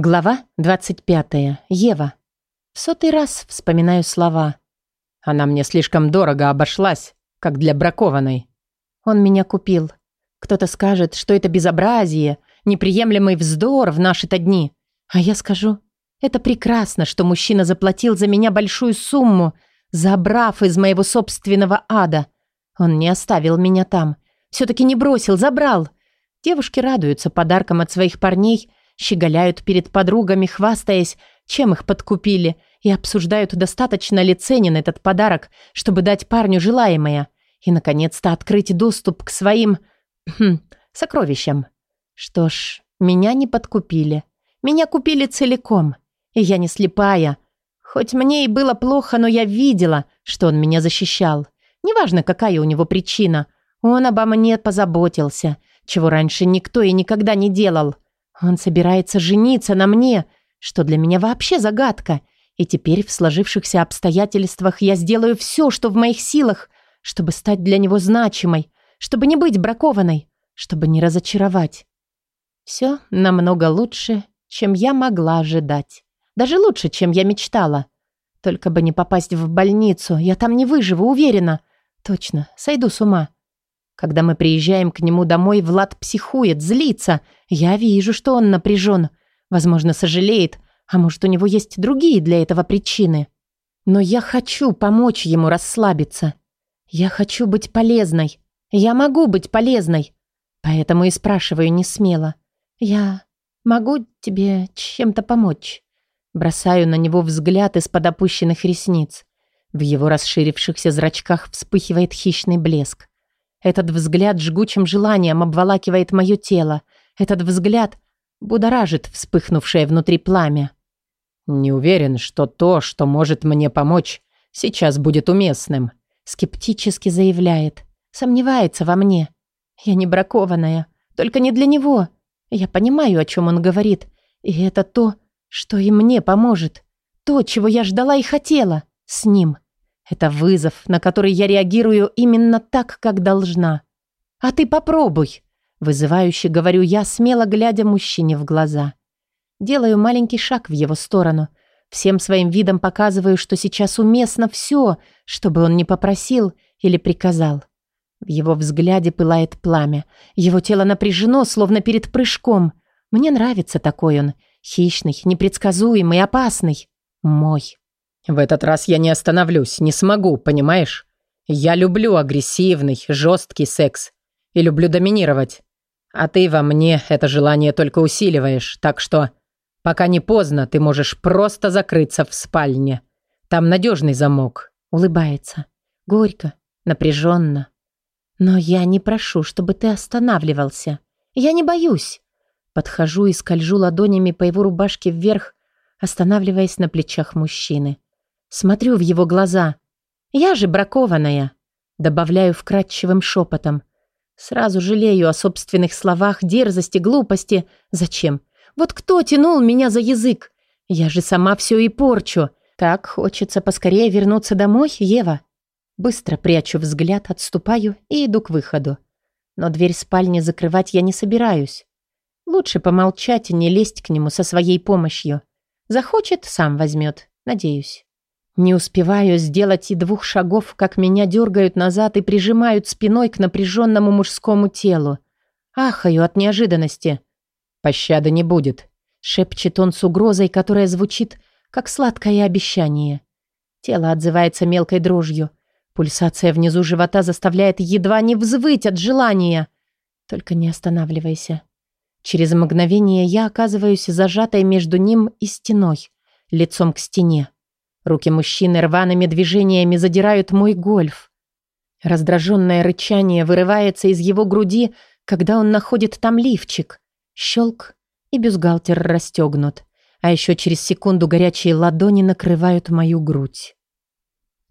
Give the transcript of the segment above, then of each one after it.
Глава 25. Ева. В сотый раз вспоминаю слова. Она мне слишком дорого обошлась, как для бракованной. Он меня купил. Кто-то скажет, что это безобразие, неприемлемый вздор в наши-то дни. А я скажу, это прекрасно, что мужчина заплатил за меня большую сумму, забрав из моего собственного ада. Он не оставил меня там. Все-таки не бросил, забрал. Девушки радуются подаркам от своих парней – щеголяют перед подругами, хвастаясь, чем их подкупили, и обсуждают, достаточно ли ценен этот подарок, чтобы дать парню желаемое, и, наконец-то, открыть доступ к своим... Хм, сокровищам. Что ж, меня не подкупили. Меня купили целиком. И я не слепая. Хоть мне и было плохо, но я видела, что он меня защищал. Неважно, какая у него причина. Он обо мне позаботился, чего раньше никто и никогда не делал. — он собирается жениться на мне, что для меня вообще загадка. И теперь в сложившихся обстоятельствах я сделаю все, что в моих силах, чтобы стать для него значимой, чтобы не быть бракованной, чтобы не разочаровать. Все намного лучше, чем я могла ожидать. Даже лучше, чем я мечтала. Только бы не попасть в больницу, я там не выживу, уверена. Точно, сойду с ума. Когда мы приезжаем к нему домой, Влад психует, злится. Я вижу, что он напряжен. Возможно, сожалеет, а может, у него есть другие для этого причины. Но я хочу помочь ему расслабиться. Я хочу быть полезной. Я могу быть полезной. Поэтому и спрашиваю не смело. Я могу тебе чем-то помочь. Бросаю на него взгляд из-под опущенных ресниц. В его расширившихся зрачках вспыхивает хищный блеск. Этот взгляд жгучим желанием обволакивает мое тело. Этот взгляд будоражит вспыхнувшее внутри пламя. «Не уверен, что то, что может мне помочь, сейчас будет уместным», скептически заявляет. Сомневается во мне. «Я не бракованная, только не для него. Я понимаю, о чем он говорит, и это то, что и мне поможет. То, чего я ждала и хотела с ним». Это вызов, на который я реагирую именно так, как должна. А ты попробуй, вызывающе говорю я, смело глядя мужчине в глаза. Делаю маленький шаг в его сторону. Всем своим видом показываю, что сейчас уместно все, чтобы он ни попросил или приказал. В его взгляде пылает пламя. Его тело напряжено, словно перед прыжком. Мне нравится такой он. Хищный, непредсказуемый, опасный. Мой. В этот раз я не остановлюсь, не смогу, понимаешь? Я люблю агрессивный, жесткий секс. И люблю доминировать. А ты во мне это желание только усиливаешь, так что... Пока не поздно, ты можешь просто закрыться в спальне. Там надежный замок. Улыбается. Горько, напряженно. Но я не прошу, чтобы ты останавливался. Я не боюсь. Подхожу и скольжу ладонями по его рубашке вверх, останавливаясь на плечах мужчины. Смотрю в его глаза. Я же бракованная. Добавляю вкрадчивым шепотом. Сразу жалею о собственных словах, дерзости, глупости. Зачем? Вот кто тянул меня за язык? Я же сама все и порчу. Так хочется поскорее вернуться домой, Ева. Быстро прячу взгляд, отступаю и иду к выходу. Но дверь спальни закрывать я не собираюсь. Лучше помолчать и не лезть к нему со своей помощью. Захочет, сам возьмет, надеюсь. Не успеваю сделать и двух шагов, как меня дергают назад и прижимают спиной к напряженному мужскому телу. Ахаю от неожиданности. «Пощады не будет», — шепчет он с угрозой, которая звучит, как сладкое обещание. Тело отзывается мелкой дрожью. Пульсация внизу живота заставляет едва не взвыть от желания. Только не останавливайся. Через мгновение я оказываюсь зажатой между ним и стеной, лицом к стене. Руки мужчины рваными движениями задирают мой гольф. Раздраженное рычание вырывается из его груди, когда он находит там лифчик. Щелк, и бюстгальтер расстегнут. А еще через секунду горячие ладони накрывают мою грудь.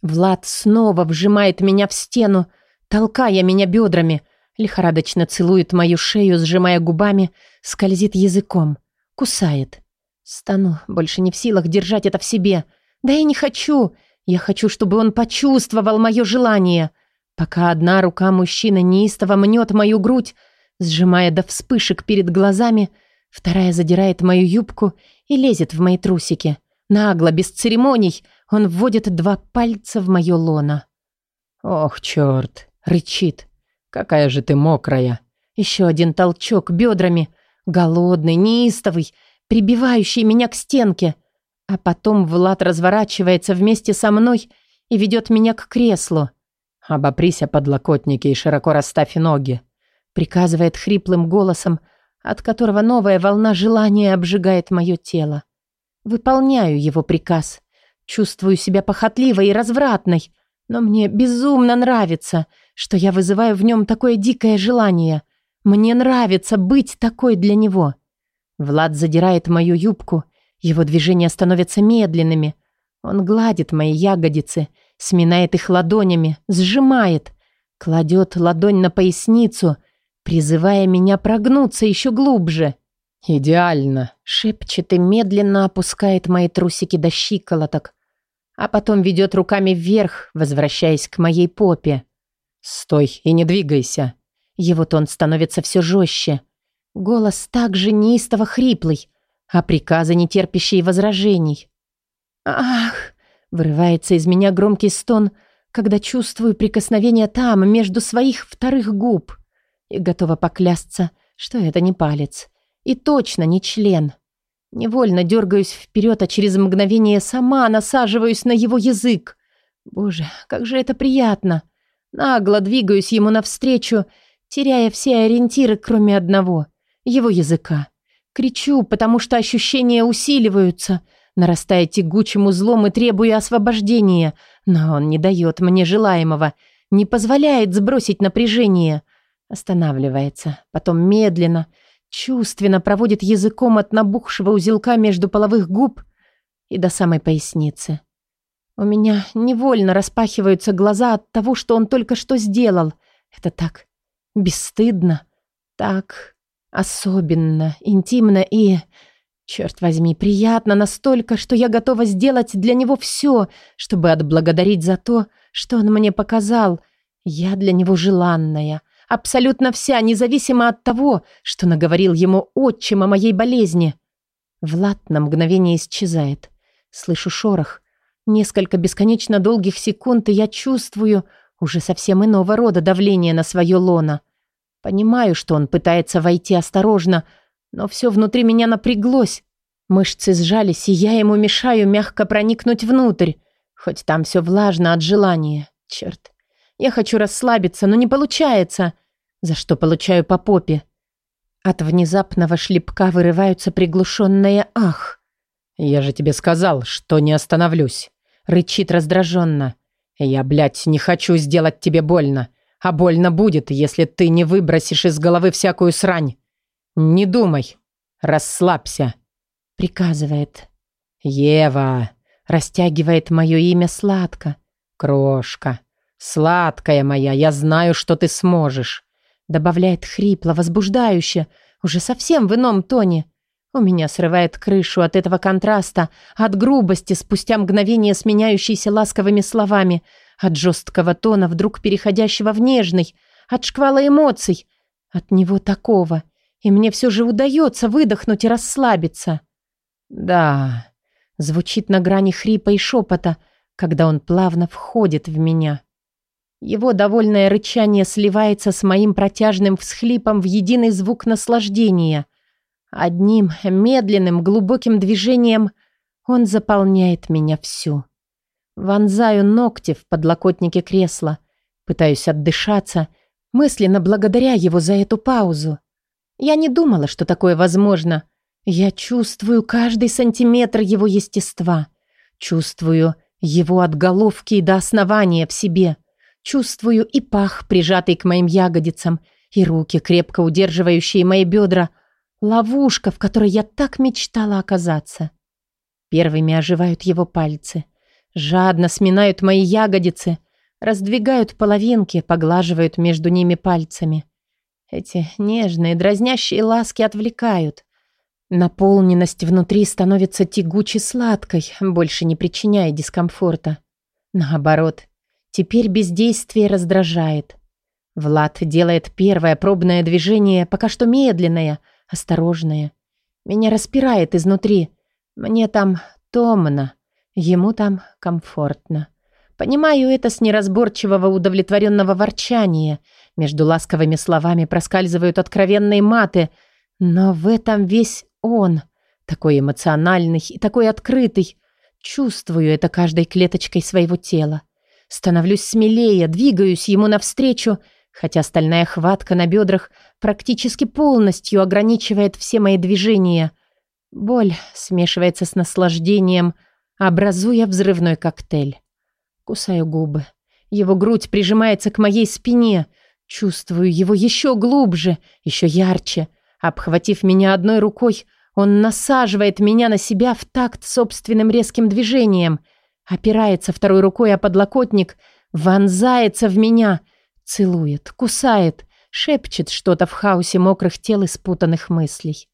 Влад снова вжимает меня в стену, толкая меня бедрами, лихорадочно целует мою шею, сжимая губами, скользит языком, кусает. Стану, больше не в силах держать это в себе — да я не хочу. Я хочу, чтобы он почувствовал мое желание. Пока одна рука мужчины неистово мнет мою грудь, сжимая до вспышек перед глазами, вторая задирает мою юбку и лезет в мои трусики. Нагло, без церемоний, он вводит два пальца в мое лоно. «Ох, черт!» — рычит. «Какая же ты мокрая!» Еще один толчок бедрами, голодный, неистовый, прибивающий меня к стенке — а потом Влад разворачивается вместе со мной и ведет меня к креслу. обоприся подлокотники и широко расставь ноги», приказывает хриплым голосом, от которого новая волна желания обжигает мое тело. Выполняю его приказ. Чувствую себя похотливой и развратной, но мне безумно нравится, что я вызываю в нем такое дикое желание. Мне нравится быть такой для него. Влад задирает мою юбку его движения становятся медленными. Он гладит мои ягодицы, сминает их ладонями, сжимает, кладет ладонь на поясницу, призывая меня прогнуться еще глубже. «Идеально!» — шепчет и медленно опускает мои трусики до щиколоток, а потом ведет руками вверх, возвращаясь к моей попе. «Стой и не двигайся!» Его тон становится все жестче. Голос также неистово хриплый, а приказы, не терпящие возражений. «Ах!» — вырывается из меня громкий стон, когда чувствую прикосновение там, между своих вторых губ. И готова поклясться, что это не палец. И точно не член. Невольно дергаюсь вперед, а через мгновение сама насаживаюсь на его язык. Боже, как же это приятно! Нагло двигаюсь ему навстречу, теряя все ориентиры, кроме одного — его языка. Кричу, потому что ощущения усиливаются, нарастая тягучим узлом и требуя освобождения, но он не дает мне желаемого, не позволяет сбросить напряжение. Останавливается, потом медленно, чувственно проводит языком от набухшего узелка между половых губ и до самой поясницы. У меня невольно распахиваются глаза от того, что он только что сделал. Это так бесстыдно, так Особенно, интимно и... Черт возьми, приятно настолько, что я готова сделать для него все, чтобы отблагодарить за то, что он мне показал. Я для него желанная, абсолютно вся, независимо от того, что наговорил ему отчим о моей болезни. Влад на мгновение исчезает. Слышу шорох. Несколько бесконечно долгих секунд, и я чувствую уже совсем иного рода давление на свое лоно. Понимаю, что он пытается войти осторожно, но все внутри меня напряглось. Мышцы сжались, и я ему мешаю мягко проникнуть внутрь, хоть там все влажно от желания. Черт. Я хочу расслабиться, но не получается, за что получаю по попе. От внезапного шлепка вырываются приглушенные «ах». «Я же тебе сказал, что не остановлюсь», — рычит раздраженно. «Я, блядь, не хочу сделать тебе больно. А больно будет, если ты не выбросишь из головы всякую срань. Не думай. Расслабься. Приказывает. Ева. Растягивает мое имя сладко. Крошка. Сладкая моя, я знаю, что ты сможешь. Добавляет хрипло, возбуждающе. Уже совсем в ином тоне. У меня срывает крышу от этого контраста, от грубости, спустя мгновение сменяющейся ласковыми словами – от жесткого тона, вдруг переходящего в нежный, от шквала эмоций. От него такого. И мне все же удается выдохнуть и расслабиться. «Да», — звучит на грани хрипа и шепота, когда он плавно входит в меня. Его довольное рычание сливается с моим протяжным всхлипом в единый звук наслаждения. Одним медленным глубоким движением он заполняет меня всю. Вонзаю ногти в подлокотнике кресла. Пытаюсь отдышаться, мысленно благодаря его за эту паузу. Я не думала, что такое возможно. Я чувствую каждый сантиметр его естества. Чувствую его от головки и до основания в себе. Чувствую и пах, прижатый к моим ягодицам, и руки, крепко удерживающие мои бедра. Ловушка, в которой я так мечтала оказаться. Первыми оживают его пальцы — Жадно сминают мои ягодицы, раздвигают половинки, поглаживают между ними пальцами. Эти нежные, дразнящие ласки отвлекают. Наполненность внутри становится тягучей сладкой, больше не причиняя дискомфорта. Наоборот, теперь бездействие раздражает. Влад делает первое пробное движение, пока что медленное, осторожное. Меня распирает изнутри. Мне там томно. Ему там комфортно. Понимаю это с неразборчивого удовлетворенного ворчания. Между ласковыми словами проскальзывают откровенные маты. Но в этом весь он. Такой эмоциональный и такой открытый. Чувствую это каждой клеточкой своего тела. Становлюсь смелее, двигаюсь ему навстречу, хотя стальная хватка на бедрах практически полностью ограничивает все мои движения. Боль смешивается с наслаждением – образуя взрывной коктейль. Кусаю губы. Его грудь прижимается к моей спине. Чувствую его еще глубже, еще ярче. Обхватив меня одной рукой, он насаживает меня на себя в такт собственным резким движением. Опирается второй рукой о подлокотник, вонзается в меня, целует, кусает, шепчет что-то в хаосе мокрых тел и спутанных мыслей.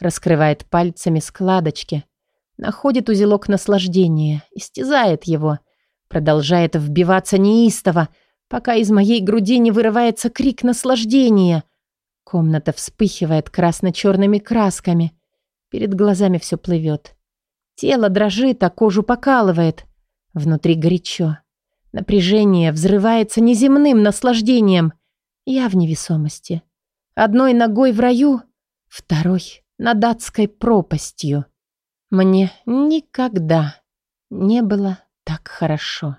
Раскрывает пальцами складочки — находит узелок наслаждения, истязает его, продолжает вбиваться неистово, пока из моей груди не вырывается крик наслаждения. Комната вспыхивает красно-черными красками. Перед глазами все плывет. Тело дрожит, а кожу покалывает. Внутри горячо. Напряжение взрывается неземным наслаждением. Я в невесомости. Одной ногой в раю, второй над адской пропастью. Мне никогда не было так хорошо.